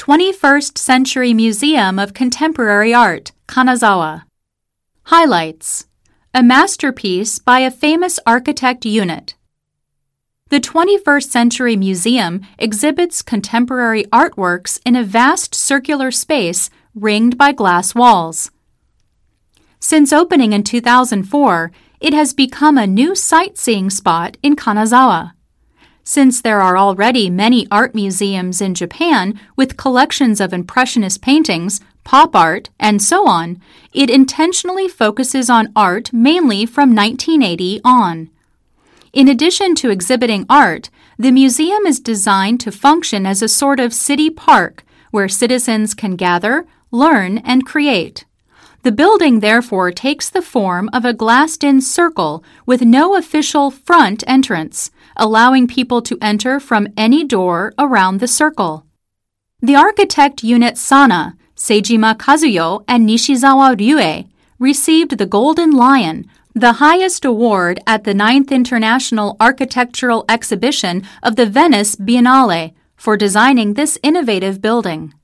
21st Century Museum of Contemporary Art, Kanazawa. Highlights A masterpiece by a famous architect unit. The 21st Century Museum exhibits contemporary artworks in a vast circular space ringed by glass walls. Since opening in 2004, it has become a new sightseeing spot in Kanazawa. Since there are already many art museums in Japan with collections of Impressionist paintings, pop art, and so on, it intentionally focuses on art mainly from 1980 on. In addition to exhibiting art, the museum is designed to function as a sort of city park where citizens can gather, learn, and create. The building therefore takes the form of a glassed in circle with no official front entrance, allowing people to enter from any door around the circle. The architect unit SANAA, Sejima Kazuyo, and Nishizawa Ryue received the Golden Lion, the highest award at the 9th International Architectural Exhibition of the Venice Biennale, for designing this innovative building.